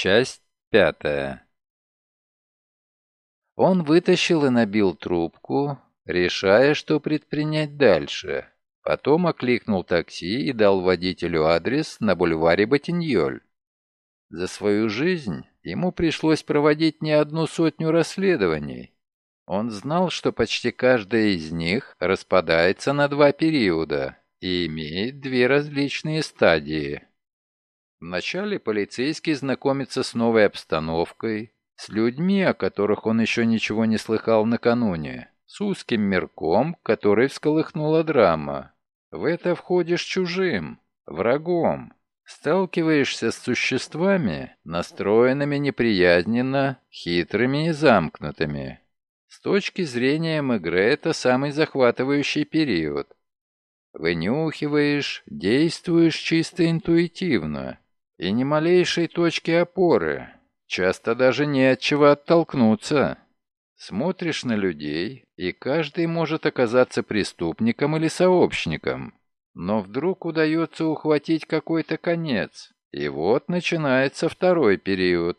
Часть пятая. Он вытащил и набил трубку, решая, что предпринять дальше. Потом окликнул такси и дал водителю адрес на бульваре Ботиньоль. За свою жизнь ему пришлось проводить не одну сотню расследований. Он знал, что почти каждая из них распадается на два периода и имеет две различные стадии. Вначале полицейский знакомится с новой обстановкой, с людьми, о которых он еще ничего не слыхал накануне, с узким мирком, который всколыхнула драма. В это входишь чужим, врагом, сталкиваешься с существами, настроенными неприязненно, хитрыми и замкнутыми. С точки зрения Мегре это самый захватывающий период. Вынюхиваешь, действуешь чисто интуитивно, и ни малейшей точки опоры, часто даже не от чего оттолкнуться. Смотришь на людей, и каждый может оказаться преступником или сообщником. Но вдруг удается ухватить какой-то конец, и вот начинается второй период.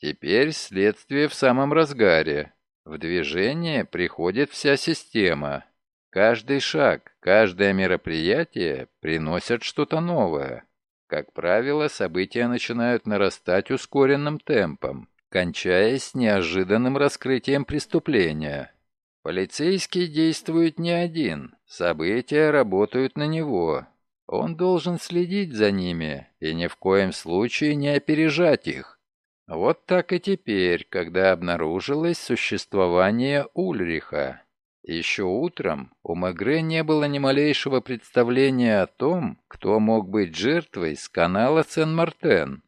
Теперь следствие в самом разгаре. В движение приходит вся система. Каждый шаг, каждое мероприятие приносят что-то новое. Как правило, события начинают нарастать ускоренным темпом, кончаясь неожиданным раскрытием преступления. Полицейский действует не один, события работают на него. Он должен следить за ними и ни в коем случае не опережать их. Вот так и теперь, когда обнаружилось существование Ульриха. Еще утром у Мегре не было ни малейшего представления о том, кто мог быть жертвой с канала Сен-Мартен.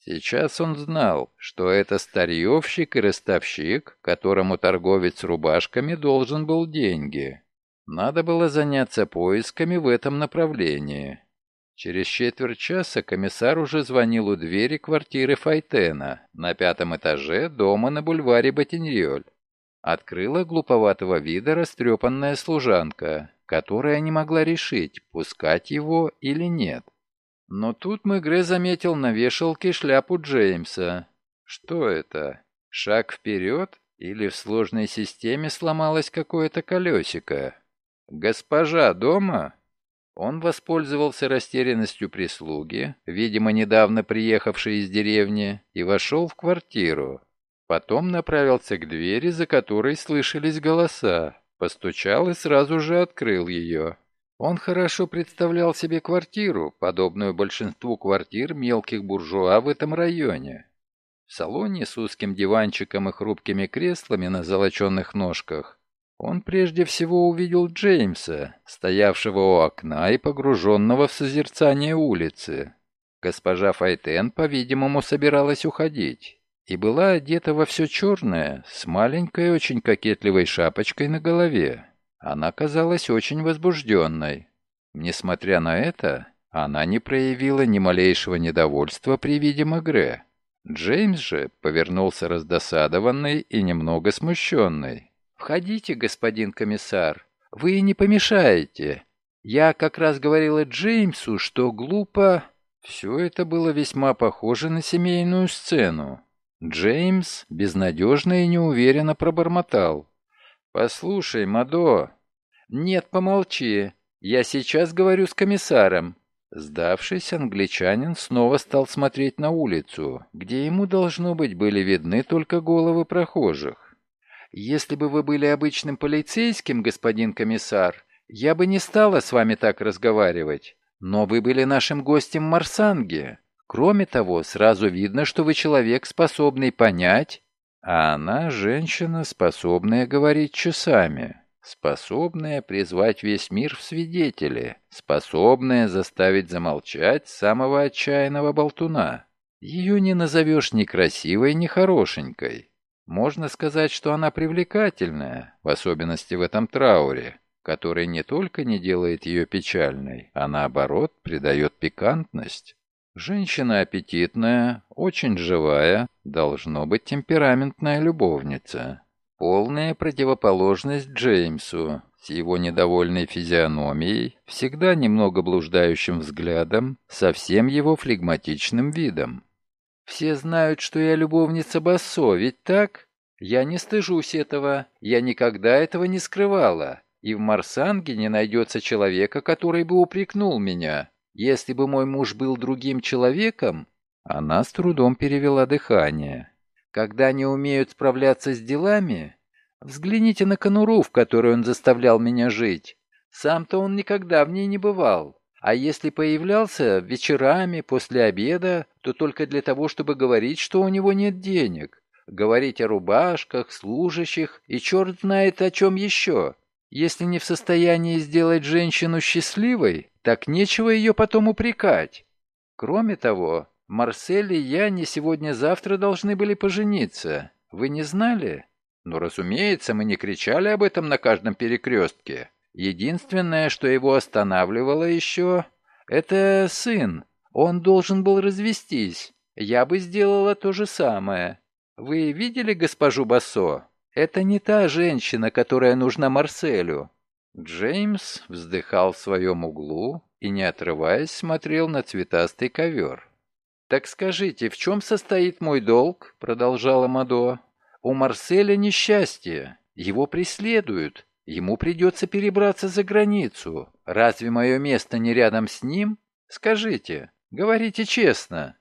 Сейчас он знал, что это старьевщик и ростовщик, которому торговец рубашками должен был деньги. Надо было заняться поисками в этом направлении. Через четверть часа комиссар уже звонил у двери квартиры Файтена на пятом этаже дома на бульваре Ботиньоль. Открыла глуповатого вида растрепанная служанка, которая не могла решить, пускать его или нет. Но тут Мегре заметил на вешалке шляпу Джеймса. Что это? Шаг вперед? Или в сложной системе сломалось какое-то колесико? «Госпожа дома?» Он воспользовался растерянностью прислуги, видимо, недавно приехавшей из деревни, и вошел в квартиру. Потом направился к двери, за которой слышались голоса, постучал и сразу же открыл ее. Он хорошо представлял себе квартиру, подобную большинству квартир мелких буржуа в этом районе. В салоне с узким диванчиком и хрупкими креслами на золоченных ножках он прежде всего увидел Джеймса, стоявшего у окна и погруженного в созерцание улицы. Госпожа Файтен, по-видимому, собиралась уходить и была одета во все черное, с маленькой, очень кокетливой шапочкой на голове. Она казалась очень возбужденной. Несмотря на это, она не проявила ни малейшего недовольства при виде Мегре. Джеймс же повернулся раздосадованный и немного смущенный. «Входите, господин комиссар, вы не помешаете. Я как раз говорила Джеймсу, что глупо...» Все это было весьма похоже на семейную сцену. Джеймс безнадежно и неуверенно пробормотал. «Послушай, Мадо...» «Нет, помолчи. Я сейчас говорю с комиссаром». Сдавшись, англичанин снова стал смотреть на улицу, где ему, должно быть, были видны только головы прохожих. «Если бы вы были обычным полицейским, господин комиссар, я бы не стала с вами так разговаривать. Но вы были нашим гостем в Марсанге. Кроме того, сразу видно, что вы человек, способный понять, а она женщина, способная говорить часами, способная призвать весь мир в свидетели, способная заставить замолчать самого отчаянного болтуна. Ее не назовешь ни красивой, ни хорошенькой. Можно сказать, что она привлекательная, в особенности в этом трауре, который не только не делает ее печальной, а наоборот придает пикантность. Женщина аппетитная, очень живая, должно быть темпераментная любовница. Полная противоположность Джеймсу, с его недовольной физиономией, всегда немного блуждающим взглядом, со всем его флегматичным видом. Все знают, что я любовница Бассо, ведь так? Я не стыжусь этого, я никогда этого не скрывала. И в Марсанге не найдется человека, который бы упрекнул меня. Если бы мой муж был другим человеком, она с трудом перевела дыхание. Когда не умеют справляться с делами, взгляните на конуру, в которой он заставлял меня жить. Сам-то он никогда в ней не бывал. А если появлялся вечерами, после обеда, то только для того, чтобы говорить, что у него нет денег. Говорить о рубашках, служащих и черт знает о чем еще. Если не в состоянии сделать женщину счастливой, так нечего ее потом упрекать. Кроме того, Марсель и я не сегодня-завтра должны были пожениться. Вы не знали? Ну, разумеется, мы не кричали об этом на каждом перекрестке. Единственное, что его останавливало еще, это сын. Он должен был развестись. Я бы сделала то же самое. Вы видели госпожу Бассо? Это не та женщина, которая нужна Марселю. Джеймс вздыхал в своем углу и, не отрываясь, смотрел на цветастый ковер. «Так скажите, в чем состоит мой долг?» — продолжала Мадо. «У Марселя несчастье. Его преследуют. Ему придется перебраться за границу. Разве мое место не рядом с ним? Скажите, говорите честно».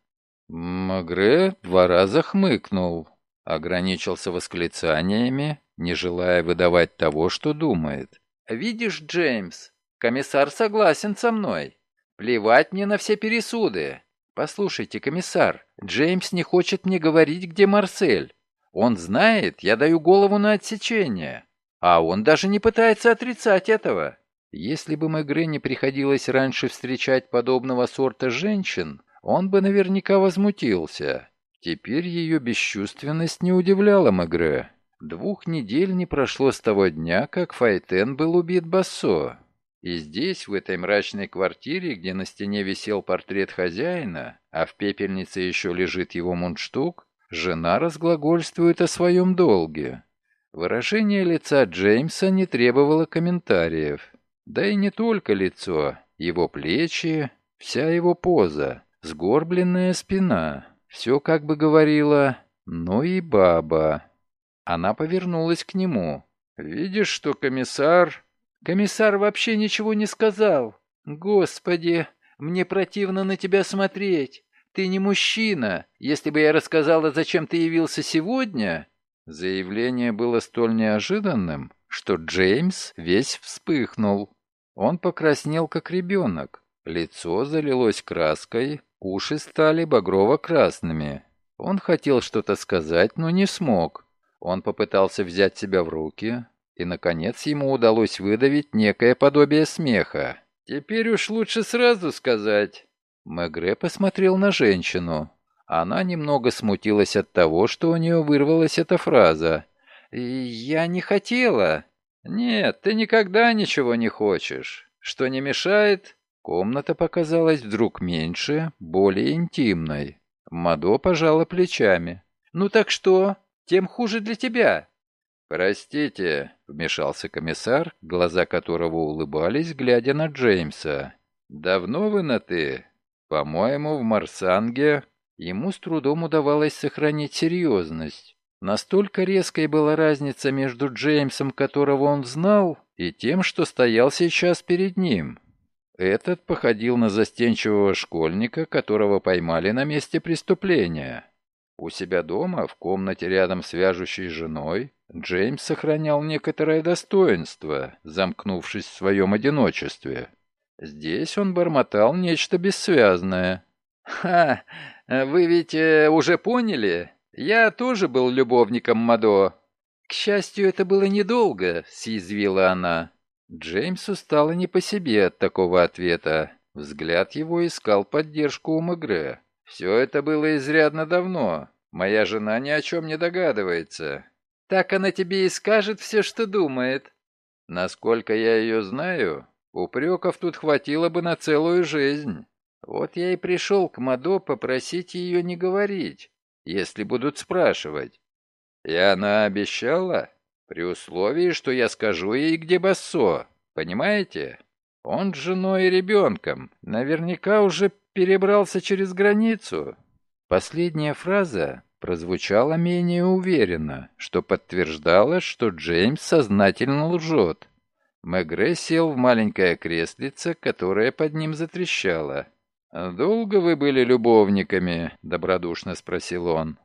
Магре два раза хмыкнул, ограничился восклицаниями, не желая выдавать того, что думает. «Видишь, Джеймс, комиссар согласен со мной. Плевать мне на все пересуды. «Послушайте, комиссар, Джеймс не хочет мне говорить, где Марсель. Он знает, я даю голову на отсечение. А он даже не пытается отрицать этого. Если бы Мегре не приходилось раньше встречать подобного сорта женщин, он бы наверняка возмутился. Теперь ее бесчувственность не удивляла Мегре. Двух недель не прошло с того дня, как Файтен был убит Бассо. И здесь, в этой мрачной квартире, где на стене висел портрет хозяина, а в пепельнице еще лежит его мундштук, жена разглагольствует о своем долге. Выражение лица Джеймса не требовало комментариев. Да и не только лицо, его плечи, вся его поза, сгорбленная спина. Все как бы говорило «ну и баба». Она повернулась к нему. «Видишь, что комиссар Комиссар вообще ничего не сказал. Господи, мне противно на тебя смотреть. Ты не мужчина. Если бы я рассказала, зачем ты явился сегодня...» Заявление было столь неожиданным, что Джеймс весь вспыхнул. Он покраснел, как ребенок. Лицо залилось краской, уши стали багрово-красными. Он хотел что-то сказать, но не смог. Он попытался взять себя в руки, и, наконец, ему удалось выдавить некое подобие смеха. «Теперь уж лучше сразу сказать». Мегре посмотрел на женщину. Она немного смутилась от того, что у нее вырвалась эта фраза. «Я не хотела». «Нет, ты никогда ничего не хочешь. Что не мешает?» Комната показалась вдруг меньше, более интимной. Мадо пожала плечами. «Ну так что? Тем хуже для тебя. «Простите», — вмешался комиссар, глаза которого улыбались, глядя на Джеймса. «Давно вы на «ты»? По-моему, в Марсанге...» Ему с трудом удавалось сохранить серьезность. Настолько резкой была разница между Джеймсом, которого он знал, и тем, что стоял сейчас перед ним. Этот походил на застенчивого школьника, которого поймали на месте преступления. У себя дома, в комнате рядом с вяжущей женой, Джеймс сохранял некоторое достоинство, замкнувшись в своем одиночестве. Здесь он бормотал нечто бессвязное. «Ха! Вы ведь э, уже поняли? Я тоже был любовником Мадо». «К счастью, это было недолго», — съязвила она. Джеймсу стало не по себе от такого ответа. Взгляд его искал поддержку у Мегре. «Все это было изрядно давно. Моя жена ни о чем не догадывается. Так она тебе и скажет все, что думает. Насколько я ее знаю, упреков тут хватило бы на целую жизнь. Вот я и пришел к Мадо попросить ее не говорить, если будут спрашивать. И она обещала, при условии, что я скажу ей, где Бассо, понимаете? Он с женой и ребенком, наверняка уже перебрался через границу. Последняя фраза прозвучала менее уверенно, что подтверждало, что Джеймс сознательно лжет. Мегре сел в маленькое креслице, которое под ним затрещало. «Долго вы были любовниками?» — добродушно спросил он.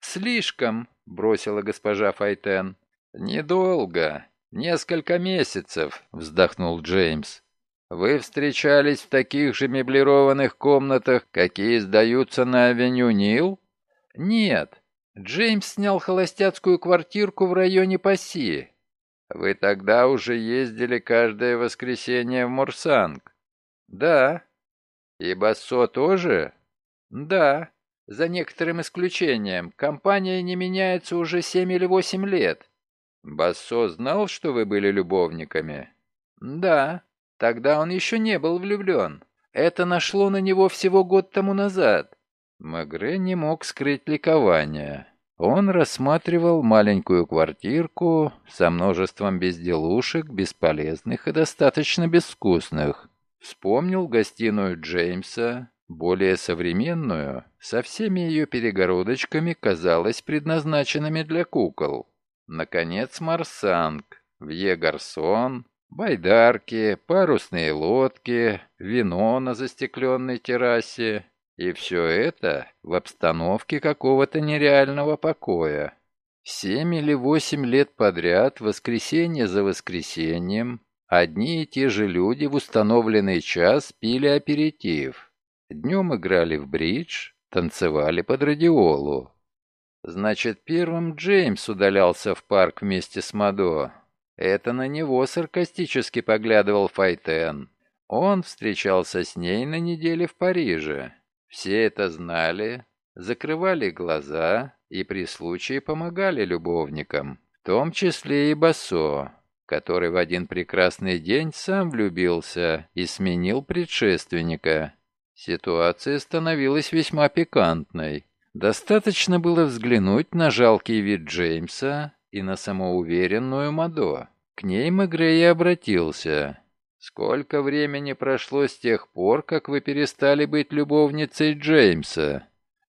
«Слишком», — бросила госпожа Файтен. «Недолго. Несколько месяцев», — вздохнул Джеймс. «Вы встречались в таких же меблированных комнатах, какие сдаются на авеню Нил?» «Нет. Джеймс снял холостяцкую квартирку в районе Пасси». «Вы тогда уже ездили каждое воскресенье в Мурсанг?» «Да». «И Бассо тоже?» «Да. За некоторым исключением. Компания не меняется уже семь или восемь лет». «Бассо знал, что вы были любовниками?» «Да. Тогда он еще не был влюблен. Это нашло на него всего год тому назад». Мегре не мог скрыть ликование. Он рассматривал маленькую квартирку со множеством безделушек, бесполезных и достаточно безвкусных. Вспомнил гостиную Джеймса, более современную, со всеми ее перегородочками, казалось предназначенными для кукол. Наконец, Марсанг, Вье Гарсон, байдарки, парусные лодки, вино на застекленной террасе. И все это в обстановке какого-то нереального покоя. Семь или восемь лет подряд, воскресенье за воскресеньем, одни и те же люди в установленный час пили аперитив. Днем играли в бридж, танцевали под радиолу. Значит, первым Джеймс удалялся в парк вместе с Мадо. Это на него саркастически поглядывал Файтен. Он встречался с ней на неделе в Париже. Все это знали, закрывали глаза и при случае помогали любовникам, в том числе и Басо, который в один прекрасный день сам влюбился и сменил предшественника. Ситуация становилась весьма пикантной. Достаточно было взглянуть на жалкий вид Джеймса и на самоуверенную Мадо. К ней Мегре и обратился. «Сколько времени прошло с тех пор, как вы перестали быть любовницей Джеймса?»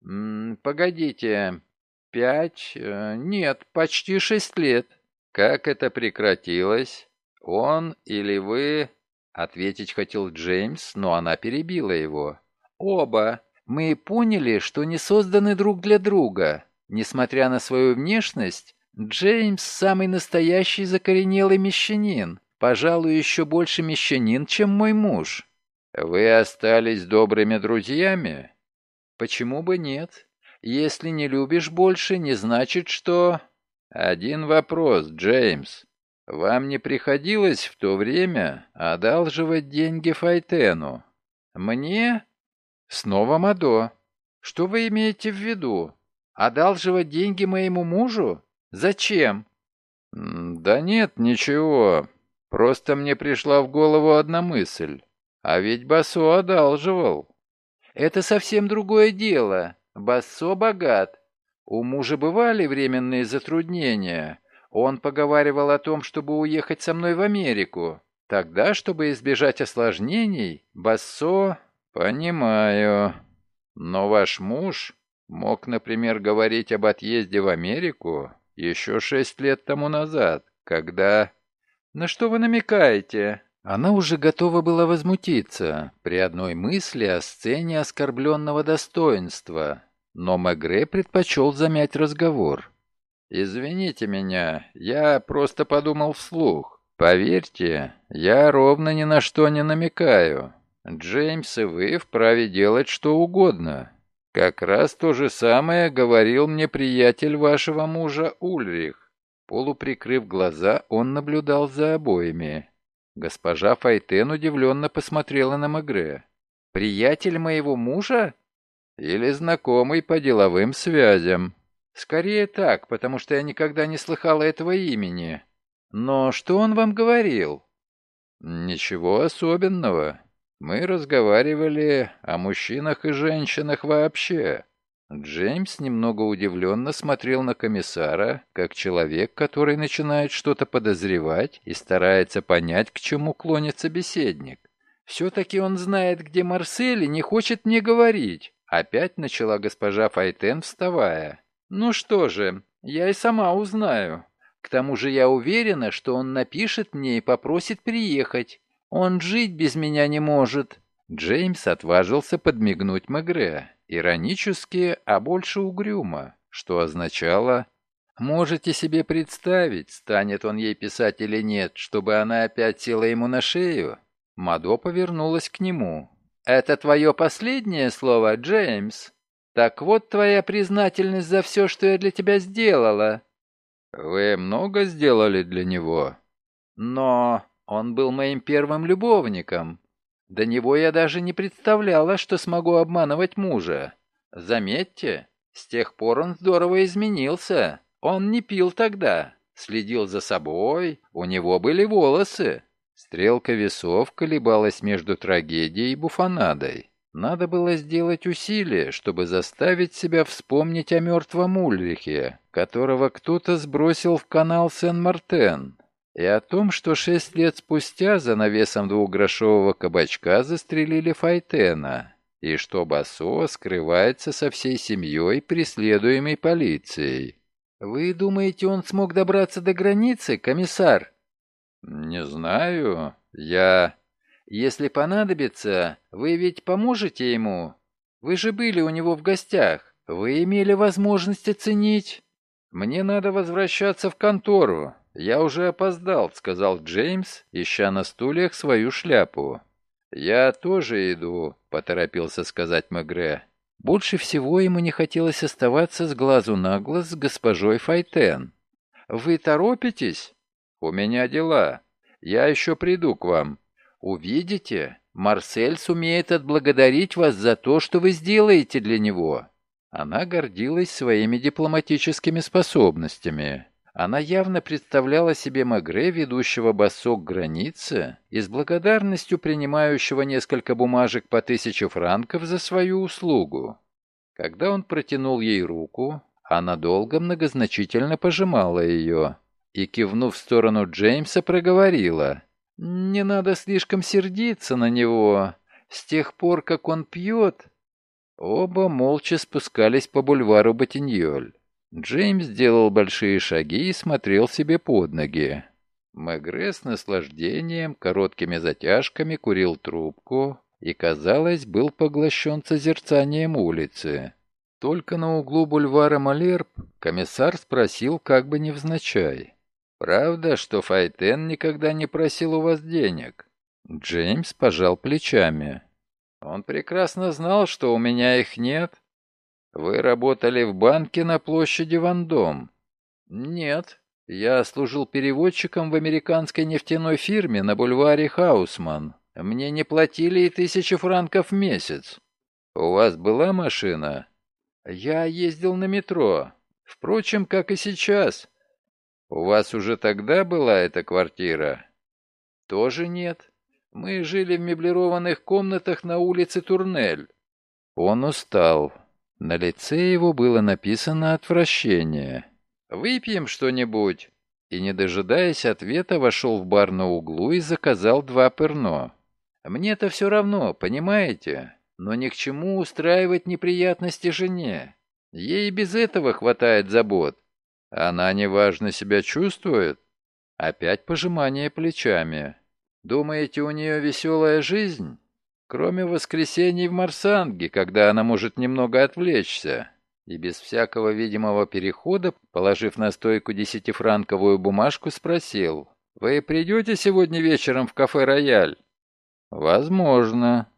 М -м, «Погодите, пять... Э, нет, почти шесть лет». «Как это прекратилось? Он или вы?» Ответить хотел Джеймс, но она перебила его. «Оба. Мы поняли, что не созданы друг для друга. Несмотря на свою внешность, Джеймс самый настоящий закоренелый мещанин. Пожалуй, еще больше мещанин, чем мой муж. Вы остались добрыми друзьями? Почему бы нет? Если не любишь больше, не значит, что... Один вопрос, Джеймс. Вам не приходилось в то время одалживать деньги Файтену? Мне? Снова Мадо. Что вы имеете в виду? Одалживать деньги моему мужу? Зачем? Да нет, ничего. Просто мне пришла в голову одна мысль. А ведь Басо одалживал. Это совсем другое дело. Басо богат. У мужа бывали временные затруднения. Он поговаривал о том, чтобы уехать со мной в Америку. Тогда, чтобы избежать осложнений, Бассо «Понимаю. Но ваш муж мог, например, говорить об отъезде в Америку еще шесть лет тому назад, когда...» «На что вы намекаете?» Она уже готова была возмутиться при одной мысли о сцене оскорбленного достоинства, но Мегре предпочел замять разговор. «Извините меня, я просто подумал вслух. Поверьте, я ровно ни на что не намекаю. Джеймс и вы вправе делать что угодно. Как раз то же самое говорил мне приятель вашего мужа Ульрих. Полуприкрыв глаза, он наблюдал за обоими. Госпожа Файтен удивленно посмотрела на Мегре. «Приятель моего мужа?» «Или знакомый по деловым связям?» «Скорее так, потому что я никогда не слыхала этого имени. Но что он вам говорил?» «Ничего особенного. Мы разговаривали о мужчинах и женщинах вообще. Джеймс немного удивленно смотрел на комиссара, как человек, который начинает что-то подозревать и старается понять, к чему клонит собеседник. «Все-таки он знает, где Марсель и не хочет мне говорить. Опять начала госпожа Файтен, вставая. «Ну что же, я и сама узнаю. К тому же я уверена, что он напишет мне и попросит приехать. Он жить без меня не может». Джеймс отважился подмигнуть Мегре, иронически, а больше угрюмо, что означало «Можете себе представить, станет он ей писать или нет, чтобы она опять села ему на шею?» Мадо повернулась к нему. «Это твое последнее слово, Джеймс? Так вот твоя признательность за все, что я для тебя сделала». «Вы много сделали для него?» «Но он был моим первым любовником. До него я даже не представляла, что смогу обманывать мужа. Заметьте, с тех пор он здорово изменился. Он не пил тогда, следил за собой, у него были волосы». Стрелка весов колебалась между трагедией и буфонадой. Надо было сделать усилие, чтобы заставить себя вспомнить о мертвом Ульрихе, которого кто-то сбросил в канал Сен-Мартен, и о том, что шесть лет спустя за навесом двухгрошового кабачка застрелили Файтена, и что Басо скрывается со всей семьей, преследуемой полицией. «Вы думаете, он смог добраться до границы, комиссар?» «Не знаю. Я...» «Если понадобится, вы ведь поможете ему? Вы же были у него в гостях. Вы имели возможность оценить...» «Мне надо возвращаться в контору. Я уже опоздал», — сказал Джеймс, ища на стульях свою шляпу. «Я тоже иду», — поторопился сказать Мегре. Больше всего ему не хотелось оставаться с глазу на глаз с госпожой Файтен. «Вы торопитесь?» «У меня дела. Я еще приду к вам. Увидите, Марсель сумеет отблагодарить вас за то, что вы сделаете для него». Она гордилась своими дипломатическими способностями. Она явно представляла себе Магре, ведущего босок границы, и с благодарностью принимающего несколько бумажек по тысяче франков за свою услугу. Когда он протянул ей руку, она долго многозначительно пожимала ее и, кивнув в сторону Джеймса, проговорила. «Не надо слишком сердиться на него. С тех пор, как он пьет...» Оба молча спускались по бульвару Ботиньоль. Джеймс делал большие шаги и смотрел себе под ноги. Мегре с наслаждением, короткими затяжками курил трубку и, казалось, был поглощен созерцанием улицы. Только на углу бульвара Малерб комиссар спросил как бы невзначай. «Правда, что Файтен никогда не просил у вас денег?» Джеймс пожал плечами. «Он прекрасно знал, что у меня их нет». «Вы работали в банке на площади Вандом?» «Нет. Я служил переводчиком в американской нефтяной фирме на бульваре Хаусман. Мне не платили и тысячи франков в месяц». «У вас была машина?» «Я ездил на метро. Впрочем, как и сейчас. «У вас уже тогда была эта квартира?» «Тоже нет. Мы жили в меблированных комнатах на улице Турнель». Он устал. На лице его было написано отвращение. «Выпьем что-нибудь?» И, не дожидаясь ответа, вошел в бар на углу и заказал два перно. «Мне-то все равно, понимаете? Но ни к чему устраивать неприятности жене. Ей без этого хватает забот. Она неважно себя чувствует? Опять пожимание плечами. Думаете, у нее веселая жизнь? Кроме воскресений в Марсанге, когда она может немного отвлечься. И без всякого видимого перехода, положив на стойку десятифранковую бумажку, спросил. «Вы придете сегодня вечером в кафе «Рояль»?» «Возможно».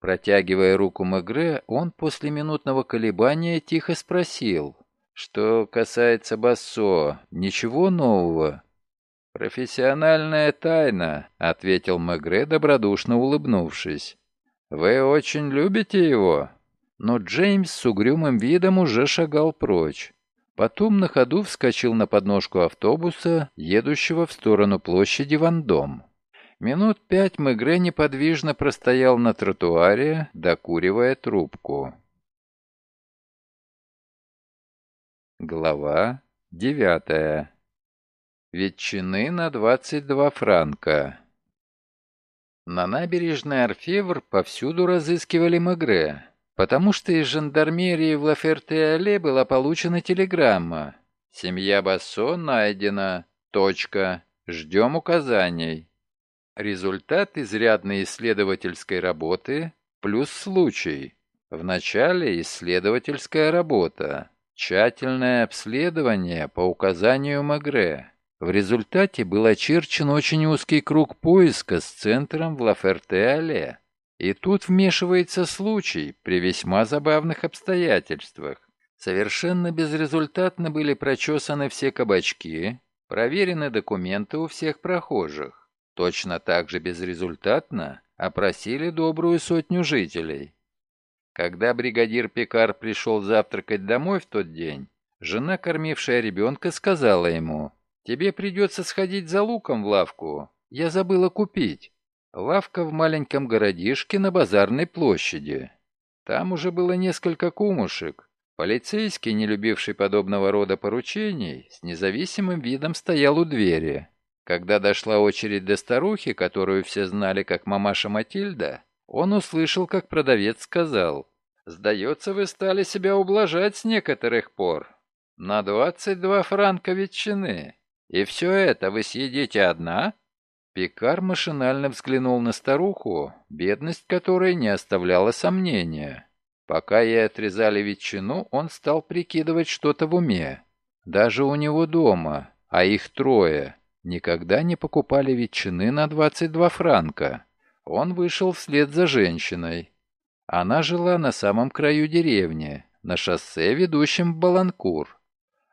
Протягивая руку Мегре, он после минутного колебания тихо спросил. Что касается Бассо, ничего нового? Профессиональная тайна, ответил Мегре, добродушно улыбнувшись. Вы очень любите его? Но Джеймс с угрюмым видом уже шагал прочь. Потом на ходу вскочил на подножку автобуса, едущего в сторону площади Вандом. Минут пять Мегре неподвижно простоял на тротуаре, докуривая трубку. Глава девятая. Ветчины на 22 франка. На набережной Орфевр повсюду разыскивали Мегре. Потому что из жандармерии в Лаферте-Алле была получена телеграмма. Семья Бассо найдена. Точка. Ждем указаний. Результат изрядной исследовательской работы плюс случай. Вначале исследовательская работа. Тщательное обследование по указанию Магре. В результате был очерчен очень узкий круг поиска с центром в Лаферте-Алле. И тут вмешивается случай при весьма забавных обстоятельствах. Совершенно безрезультатно были прочесаны все кабачки, проверены документы у всех прохожих. Точно так же безрезультатно опросили добрую сотню жителей. Когда бригадир Пекар пришел завтракать домой в тот день, жена, кормившая ребенка, сказала ему, «Тебе придется сходить за луком в лавку. Я забыла купить». Лавка в маленьком городишке на базарной площади. Там уже было несколько кумушек. Полицейский, не любивший подобного рода поручений, с независимым видом стоял у двери. Когда дошла очередь до старухи, которую все знали как мамаша Матильда, он услышал, как продавец сказал, «Сдается, вы стали себя ублажать с некоторых пор. На двадцать два франка ветчины. И все это вы съедите одна?» Пикар машинально взглянул на старуху, бедность которой не оставляла сомнения. Пока ей отрезали ветчину, он стал прикидывать что-то в уме. Даже у него дома, а их трое, никогда не покупали ветчины на 22 франка. Он вышел вслед за женщиной. Она жила на самом краю деревни, на шоссе, ведущем в Баланкур.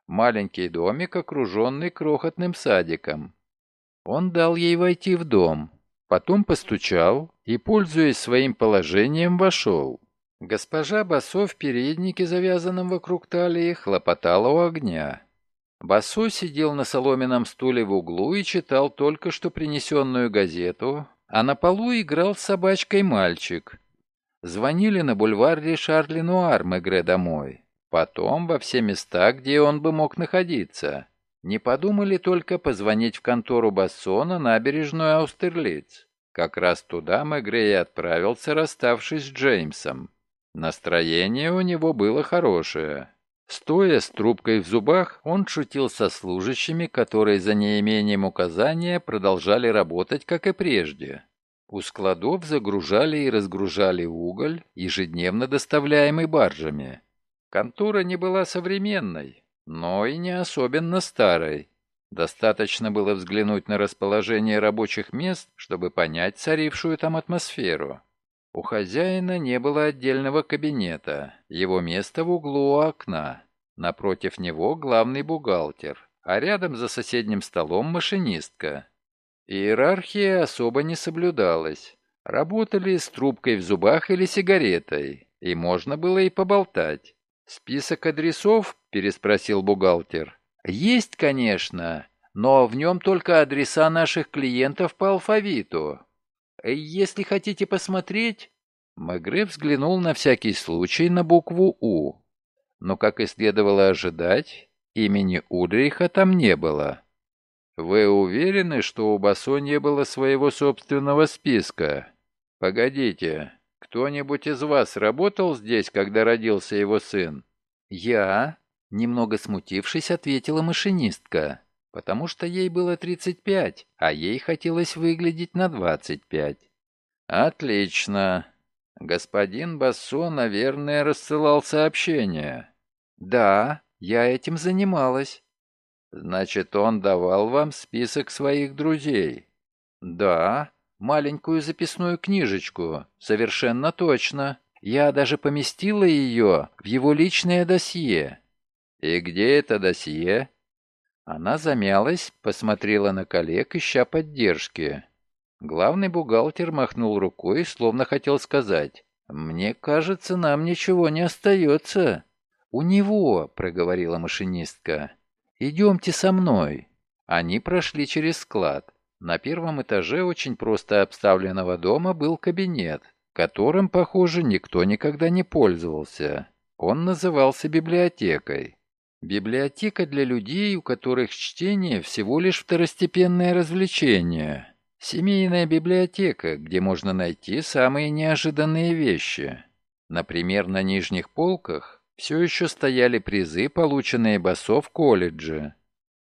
Маленький домик, окруженный крохотным садиком. Он дал ей войти в дом, потом постучал и, пользуясь своим положением, вошел. Госпожа Басо в переднике, завязанном вокруг талии, хлопотала у огня. Басо сидел на соломенном стуле в углу и читал только что принесенную газету, а на полу играл с собачкой мальчик. Звонили на бульвар Ришар-Ленуар Мегре домой. Потом во все места, где он бы мог находиться. Не подумали только позвонить в контору Бассона набережную Аустерлиц. Как раз туда Мегре и отправился, расставшись с Джеймсом. Настроение у него было хорошее. Стоя с трубкой в зубах, он шутил со служащими, которые за неимением указания продолжали работать, как и прежде. У складов загружали и разгружали уголь, ежедневно доставляемый баржами. Контора не была современной, но и не особенно старой. Достаточно было взглянуть на расположение рабочих мест, чтобы понять царившую там атмосферу. У хозяина не было отдельного кабинета, его место в углу у окна. Напротив него главный бухгалтер, а рядом за соседним столом машинистка. Иерархия особо не соблюдалась. Работали с трубкой в зубах или сигаретой, и можно было и поболтать. «Список адресов?» – переспросил бухгалтер. «Есть, конечно, но в нем только адреса наших клиентов по алфавиту. Если хотите посмотреть...» Мегре взглянул на всякий случай на букву «У». Но, как и следовало ожидать, имени Ульриха там не было. «Вы уверены, что у Басо не было своего собственного списка? Погодите, «Кто-нибудь из вас работал здесь, когда родился его сын?» «Я», — немного смутившись, ответила машинистка, потому что ей было 35, а ей хотелось выглядеть на 25. «Отлично. Господин Бассо, наверное, рассылал сообщения». «Да, я этим занималась». «Значит, он давал вам список своих друзей?» «Да, маленькую записную книжечку, совершенно точно. Я даже поместила ее в его личное досье». «И где это досье?» Она замялась, посмотрела на коллег, ища поддержки. Главный бухгалтер махнул рукой, словно хотел сказать, «Мне кажется, нам ничего не остается». «У него», — проговорила машинистка, — «идемте со мной». Они прошли через склад. На первом этаже очень просто обставленного дома был кабинет, которым, похоже, никто никогда не пользовался. Он назывался библиотекой. Библиотека для людей, у которых чтение всего лишь второстепенное развлечение. Семейная библиотека, где можно найти самые неожиданные вещи. Например, на нижних полках все еще стояли призы, полученные Басо в колледже.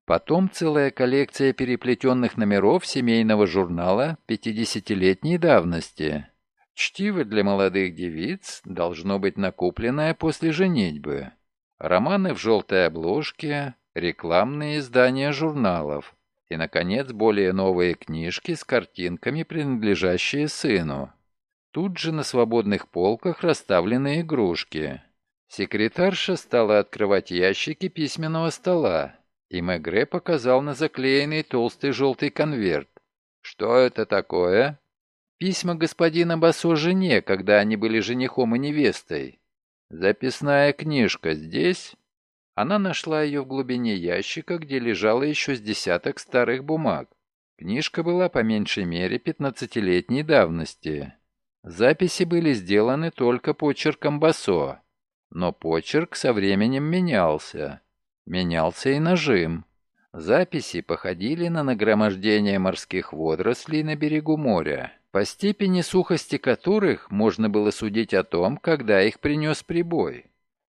Потом целая коллекция переплетенных номеров семейного журнала 50-летней давности. Чтиво для молодых девиц должно быть накупленное после женитьбы. Романы в желтой обложке, рекламные издания журналов и, наконец, более новые книжки с картинками, принадлежащие сыну. Тут же на свободных полках расставлены игрушки. Секретарша стала открывать ящики письменного стола, и Мегре показал на заклеенный толстый желтый конверт. «Что это такое?» «Письма господина Басо жене, когда они были женихом и невестой». «Записная книжка здесь?» Она нашла ее в глубине ящика, где лежало еще с десяток старых бумаг. Книжка была по меньшей мере пятнадцатилетней давности. Записи были сделаны только почерком Басо, но почерк со временем менялся. Менялся и нажим. Записи походили на нагромождение морских водорослей на берегу моря, по степени сухости которых можно было судить о том, когда их принес прибой.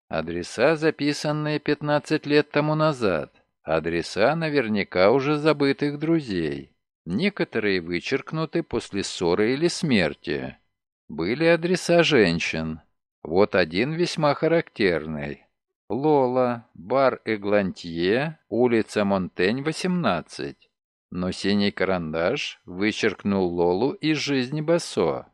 Адреса, записанные 15 лет тому назад. Адреса наверняка уже забытых друзей. Некоторые вычеркнуты после ссоры или смерти. Были адреса женщин. Вот один весьма характерный. Лола, бар Эглантье, улица Монтень, 18. Но синий карандаш вычеркнул Лолу из жизни Басо.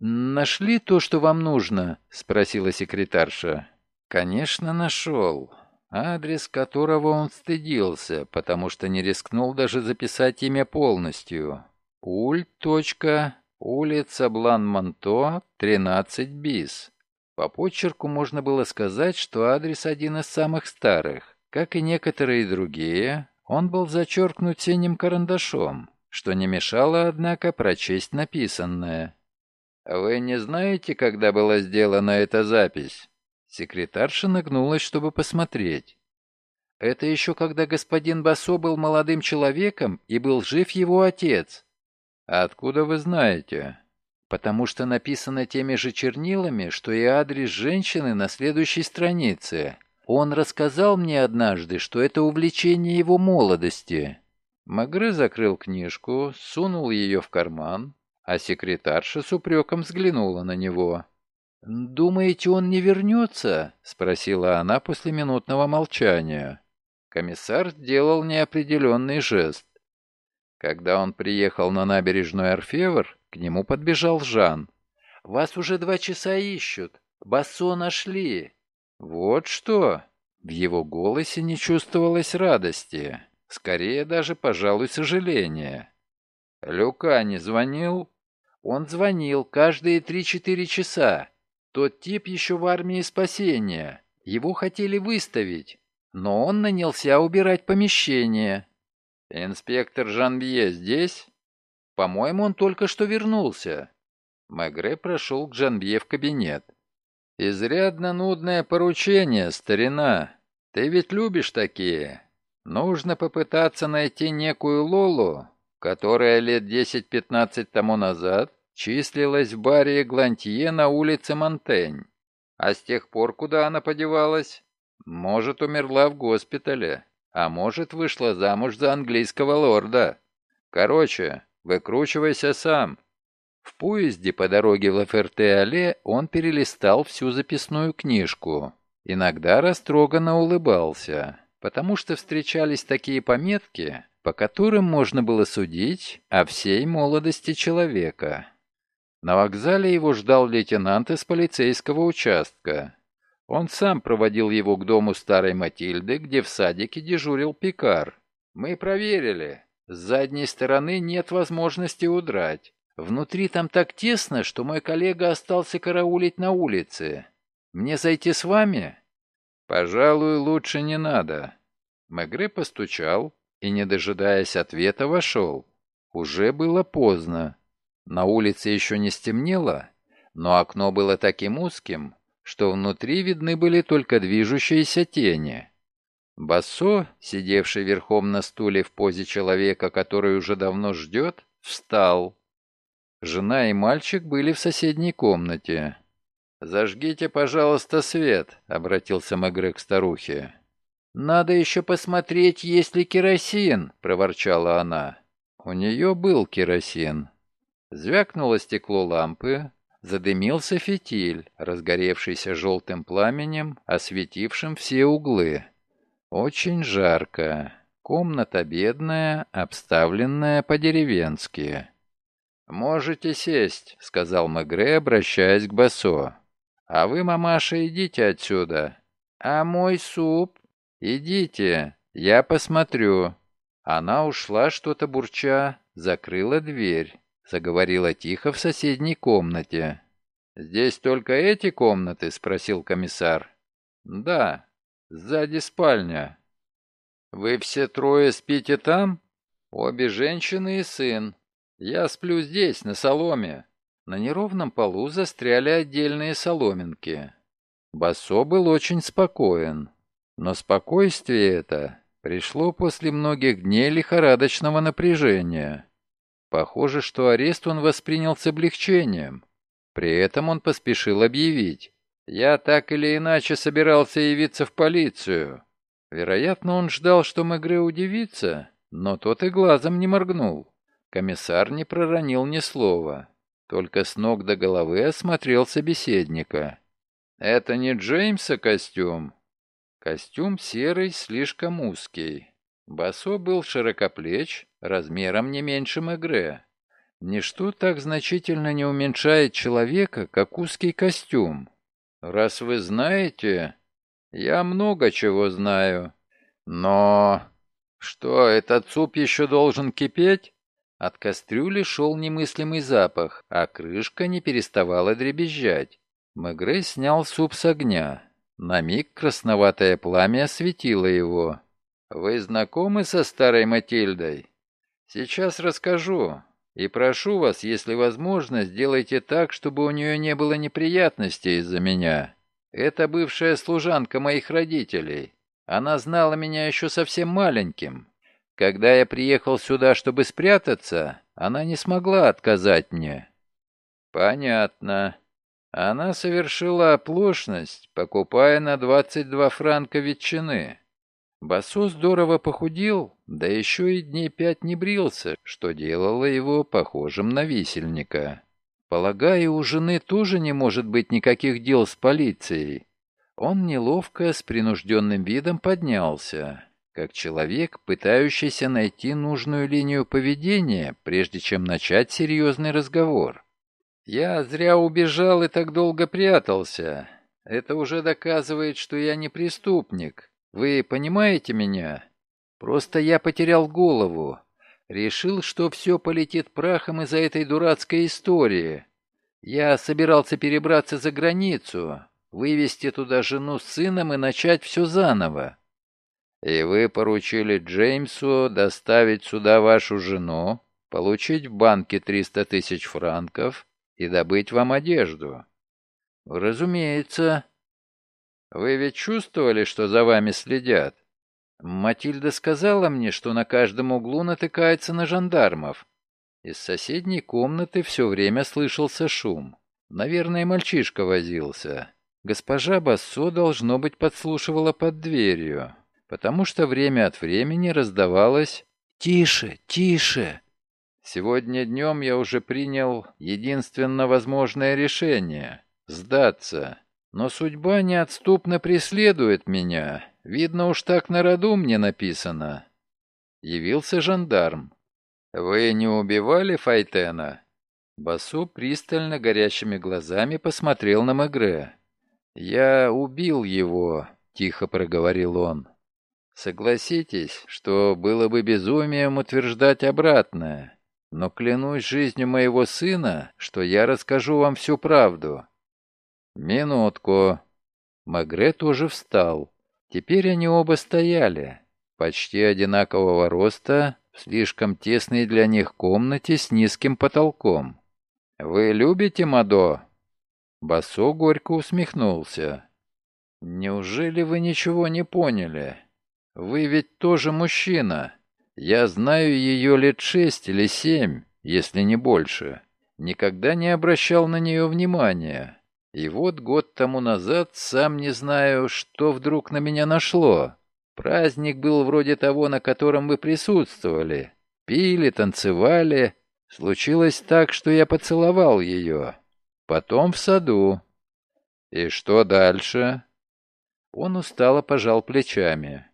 «Нашли то, что вам нужно?» — спросила секретарша. Конечно, нашел. Адрес которого он стыдился, потому что не рискнул даже записать имя полностью. Уль. Улица Блан-Монто, 13 бис. По почерку можно было сказать, что адрес один из самых старых. Как и некоторые другие, он был зачеркнут синим карандашом, что не мешало, однако, прочесть написанное. «Вы не знаете, когда была сделана эта запись?» Секретарша нагнулась, чтобы посмотреть. Это еще когда господин Басо был молодым человеком и был жив его отец. А откуда вы знаете? Потому что написано теми же чернилами, что и адрес женщины на следующей странице. Он рассказал мне однажды, что это увлечение его молодости. Магры закрыл книжку, сунул ее в карман, а секретарша с упреком взглянула на него. «Думаете, он не вернется?» — спросила она после минутного молчания. Комиссар сделал неопределенный жест. Когда он приехал на набережную Орфевр, к нему подбежал Жан. «Вас уже два часа ищут. Бассо нашли». «Вот что!» В его голосе не чувствовалось радости. Скорее даже, пожалуй, сожаления. «Люка не звонил?» «Он звонил каждые три-четыре часа. Тот тип еще в армии спасения. Его хотели выставить, но он нанялся убирать помещение. Инспектор Жанбье здесь? По-моему, он только что вернулся. Мегре прошел к Жанбье в кабинет. «Изрядно нудное поручение, старина. Ты ведь любишь такие. Нужно попытаться найти некую Лолу, которая лет 10-15 тому назад числилась в баре Глантье на улице Монтень. А с тех пор куда она подевалась? Может, умерла в госпитале, а может, вышла замуж за английского лорда. Короче, выкручивайся сам. В поезде по дороге в Лаферте-Алле он перелистал всю записную книжку. Иногда растроганно улыбался, потому что встречались такие пометки, по которым можно было судить о всей молодости человека. На вокзале его ждал лейтенант из полицейского участка. Он сам проводил его к дому старой Матильды, где в садике дежурил пикар. «Мы проверили. С задней стороны нет возможности удрать. Внутри там так тесно, что мой коллега остался караулить на улице. Мне зайти с вами?» «Пожалуй, лучше не надо». Мегре постучал и, не дожидаясь ответа, вошел. Уже было поздно. На улице еще не стемнело, но окно было таким узким, что внутри видны были только движущиеся тени. Бассо, сидевший верхом на стуле в позе человека, который уже давно ждет, встал. Жена и мальчик были в соседней комнате. «Зажгите, пожалуйста, свет», — обратился Мегре к старухе. «Надо еще посмотреть, есть ли керосин», — проворчала она. У нее был керосин. Звякнуло стекло лампы, задымился фитиль, разгоревшийся желтым пламенем, осветившим все углы. Очень жарко. Комната бедная, обставленная по-деревенски. «Можете сесть», — сказал Мегре, обращаясь к Басо. «А вы, мамаша, идите отсюда». «А мой суп?» «Идите, я посмотрю». Она ушла, что-то бурча, закрыла дверь, заговорила тихо в соседней комнате. «Здесь только эти комнаты?» — спросил комиссар. «Да, сзади спальня». «Вы все трое спите там?» «Обе женщины и сын. Я сплю здесь, на соломе». На неровном полу застряли отдельные соломинки. Басо был очень спокоен. Но спокойствие это пришло после многих дней лихорадочного напряжения. Похоже, что арест он воспринял с облегчением. При этом он поспешил объявить. «Я так или иначе собирался явиться в полицию». Вероятно, он ждал, что Мегре удивится, но тот и глазом не моргнул. Комиссар не проронил ни слова, только с ног до головы осмотрел собеседника. «Это не Джеймса костюм?» Костюм серый, слишком узкий. Басо был широкоплеч, размером не меньше Мегре. Ничто так значительно не уменьшает человека, как узкий костюм. Раз вы знаете, я много чего знаю. Но... Что, этот суп еще должен кипеть? От кастрюли шел немыслимый запах, а крышка не переставала дребезжать. Мегре снял суп с огня. На миг красноватое пламя осветило его. «Вы знакомы со старой Матильдой?» «Сейчас расскажу. И прошу вас, если возможно, сделайте так, чтобы у нее не было неприятностей из-за меня. Это бывшая служанка моих родителей. Она знала меня еще совсем маленьким. Когда я приехал сюда, чтобы спрятаться, она не смогла отказать мне». «Понятно. Она совершила оплошность, покупая на 22 франка ветчины. Басо здорово похудел, да еще и дней пять не брился, что делало его похожим на висельника. Полагаю, у жены тоже не может быть никаких дел с полицией. Он неловко, с принужденным видом поднялся, как человек, пытающийся найти нужную линию поведения, прежде чем начать серьезный разговор. Я зря убежал и так долго прятался. Это уже доказывает, что я не преступник. Вы понимаете меня? Просто я потерял голову. Решил, что все полетит прахом из-за этой дурацкой истории. Я собирался перебраться за границу, вывести туда жену с сыном и начать все заново. И вы поручили Джеймсу доставить сюда вашу жену, получить в банке 300 тысяч франков и добыть вам одежду. Разумеется. Вы ведь чувствовали, что за вами следят? Матильда сказала мне, что на каждом углу натыкается на жандармов. Из соседней комнаты все время слышался шум. Наверное, мальчишка возился. Госпожа Бассо, должно быть, подслушивала под дверью, потому что время от времени раздавалось «Тише, тише!» Сегодня днем я уже принял единственно возможное решение — сдаться. Но судьба неотступно преследует меня. Видно уж так на роду мне написано. Явился жандарм. «Вы не убивали Файтена?» Басу пристально горящими глазами посмотрел на Мегре. «Я убил его», — тихо проговорил он. «Согласитесь, что было бы безумием утверждать обратное. Но клянусь жизнью моего сына, что я расскажу вам всю правду». «Минутку». Магре тоже встал. Теперь они оба стояли, почти одинакового роста, в слишком тесной для них комнате с низким потолком. «Вы любите Мадо?» Басо горько усмехнулся. «Неужели вы ничего не поняли? Вы ведь тоже мужчина. Я знаю ее лет шесть или семь, если не больше. Никогда не обращал на нее внимания. И вот год тому назад, сам не знаю, что вдруг на меня нашло. Праздник был вроде того, на котором вы присутствовали. Пили, танцевали. Случилось так, что я поцеловал ее. Потом в саду. И что дальше? Он устало пожал плечами.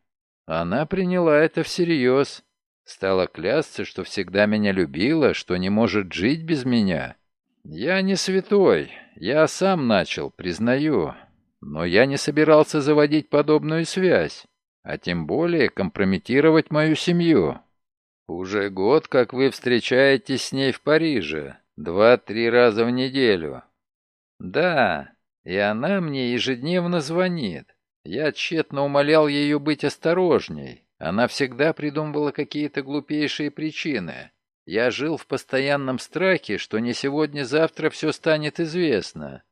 Она приняла это всерьез. Стала клясться, что всегда меня любила, что не может жить без меня. Я не святой, я сам начал, признаю. Но я не собирался заводить подобную связь, а тем более компрометировать мою семью. Уже год, как вы встречаетесь с ней в Париже, два-три раза в неделю. Да, и она мне ежедневно звонит. Я тщетно умолял ее быть осторожней. Она всегда придумывала какие-то глупейшие причины. Я жил в постоянном страхе, что не сегодня-завтра все станет известно.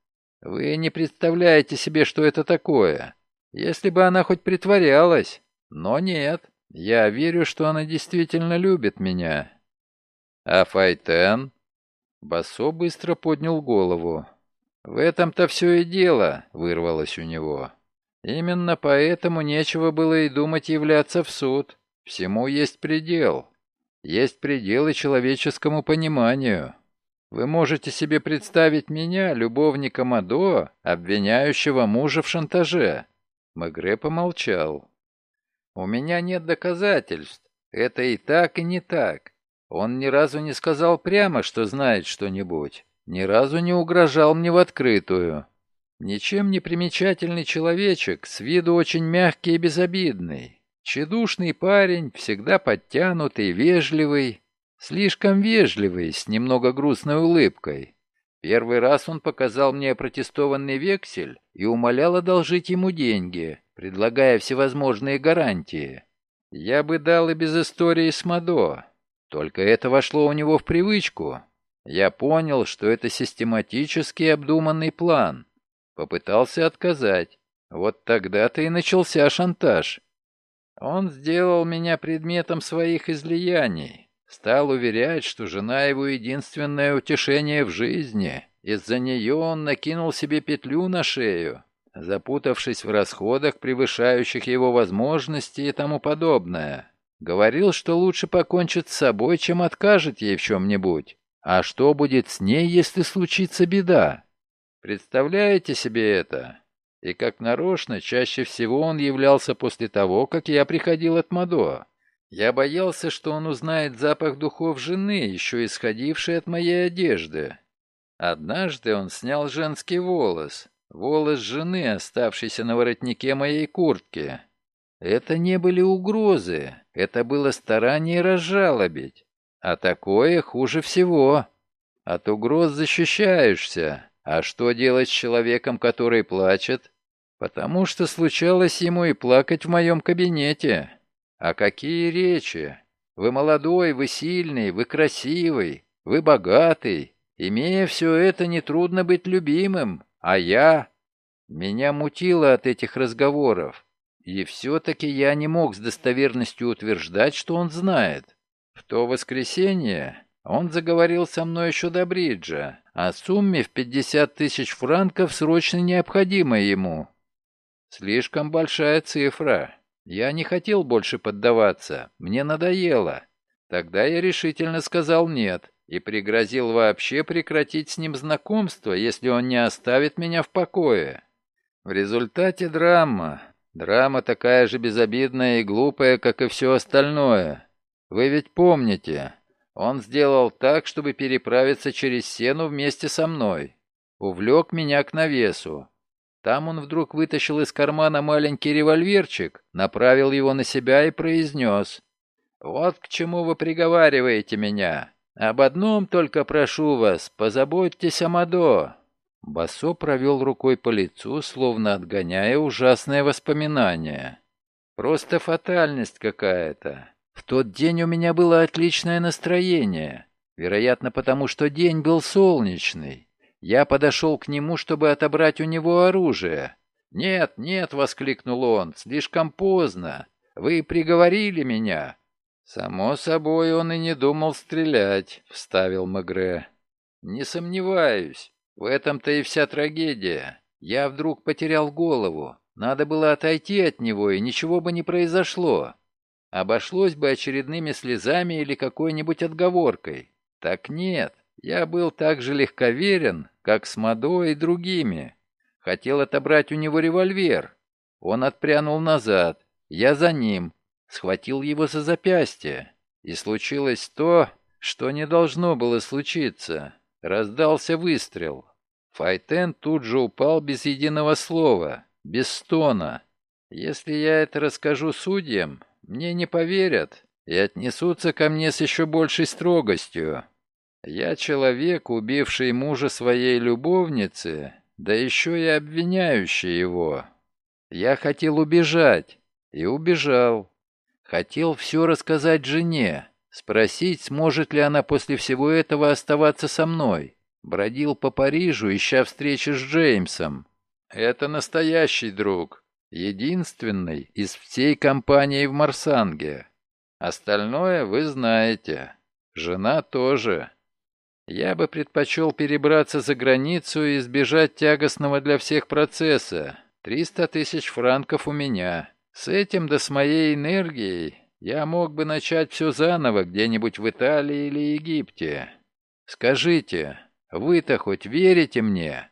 Вы не представляете себе, что это такое. Если бы она хоть притворялась. Но нет. Я верю, что она действительно любит меня. А Файтен? Басо быстро поднял голову. В этом-то все и дело, вырвалось у него. Именно поэтому нечего было и думать являться в суд. Всему есть предел. Есть пределы человеческому пониманию. Вы можете себе представить меня, любовника Мадо, обвиняющего мужа в шантаже?» Мегре помолчал. «У меня нет доказательств. Это и так, и не так. Он ни разу не сказал прямо, что знает что-нибудь. Ни разу не угрожал мне в открытую. Ничем не примечательный человечек, с виду очень мягкий и безобидный. Чедушный парень, всегда подтянутый, вежливый. Слишком вежливый, с немного грустной улыбкой. Первый раз он показал мне протестованный вексель и умолял одолжить ему деньги, предлагая всевозможные гарантии. Я бы дал и без истории с Мадо. Только это вошло у него в привычку. Я понял, что это систематически обдуманный план. Попытался отказать. Вот тогда-то и начался шантаж. Он сделал меня предметом своих излияний. Стал уверять, что жена его единственное утешение в жизни. Из-за нее он накинул себе петлю на шею, запутавшись в расходах, превышающих его возможности и тому подобное. Говорил, что лучше покончит с собой, чем откажет ей в чем-нибудь. А что будет с ней, если случится беда? Представляете себе это? И как нарочно, чаще всего он являлся после того, как я приходил от Мадо. Я боялся, что он узнает запах духов жены, еще исходивший от моей одежды. Однажды он снял женский волос, волос жены, оставшийся на воротнике моей куртки. Это не были угрозы, это было старание разжалобить. А такое хуже всего. От угроз защищаешься, а что делать с человеком, который плачет? Потому что случалось ему и плакать в моем кабинете. А какие речи? Вы молодой, вы сильный, вы красивый, вы богатый. Имея все это, нетрудно быть любимым. А я... Меня мутило от этих разговоров. И все-таки я не мог с достоверностью утверждать, что он знает. В то воскресенье он заговорил со мной еще до бриджа, о сумме в 50 тысяч франков, срочно необходимой ему. Слишком большая цифра. Я не хотел больше поддаваться, мне надоело. Тогда я решительно сказал «нет» и пригрозил вообще прекратить с ним знакомство, если он не оставит меня в покое. В результате драма. Драма такая же безобидная и глупая, как и все остальное. Вы ведь помните, он сделал так, чтобы переправиться через сену вместе со мной. Увлек меня к навесу. Там он вдруг вытащил из кармана маленький револьверчик, направил его на себя и произнес. «Вот к чему вы приговариваете меня. Об одном только прошу вас, позаботьтесь о Мадо». Басо провел рукой по лицу, словно отгоняя ужасное воспоминание. «Просто фатальность какая-то. В тот день у меня было отличное настроение. Вероятно, потому что день был солнечный. Я подошел к нему, чтобы отобрать у него оружие. «Нет, нет!» — воскликнул он. «Слишком поздно. Вы приговорили меня». «Само собой, он и не думал стрелять», — вставил Мегре. «Не сомневаюсь. В этом-то и вся трагедия. Я вдруг потерял голову. Надо было отойти от него, и ничего бы не произошло. Обошлось бы очередными слезами или какой-нибудь отговоркой. Так нет, я был так же легковерен, как с Мадо и другими. Хотел отобрать у него револьвер. Он отпрянул назад. Я за ним. Схватил его за запястье. И случилось то, что не должно было случиться. Раздался выстрел. Файтен тут же упал без единого слова, без стона. Если я это расскажу судьям, мне не поверят и отнесутся ко мне с еще большей строгостью. Я человек, убивший мужа своей любовницы, да еще и обвиняющий его. Я хотел убежать, и убежал. Хотел все рассказать жене, спросить, сможет ли она после всего этого оставаться со мной. Бродил по Парижу, ища встречи с Джеймсом. Это настоящий друг. Единственный из всей компании в Марсанге. Остальное вы знаете. Жена тоже. Я бы предпочел перебраться за границу и избежать тягостного для всех процесса. Триста тысяч франков у меня. С этим да с моей энергией я мог бы начать все заново где-нибудь в Италии или Египте. Скажите, вы-то хоть верите мне?»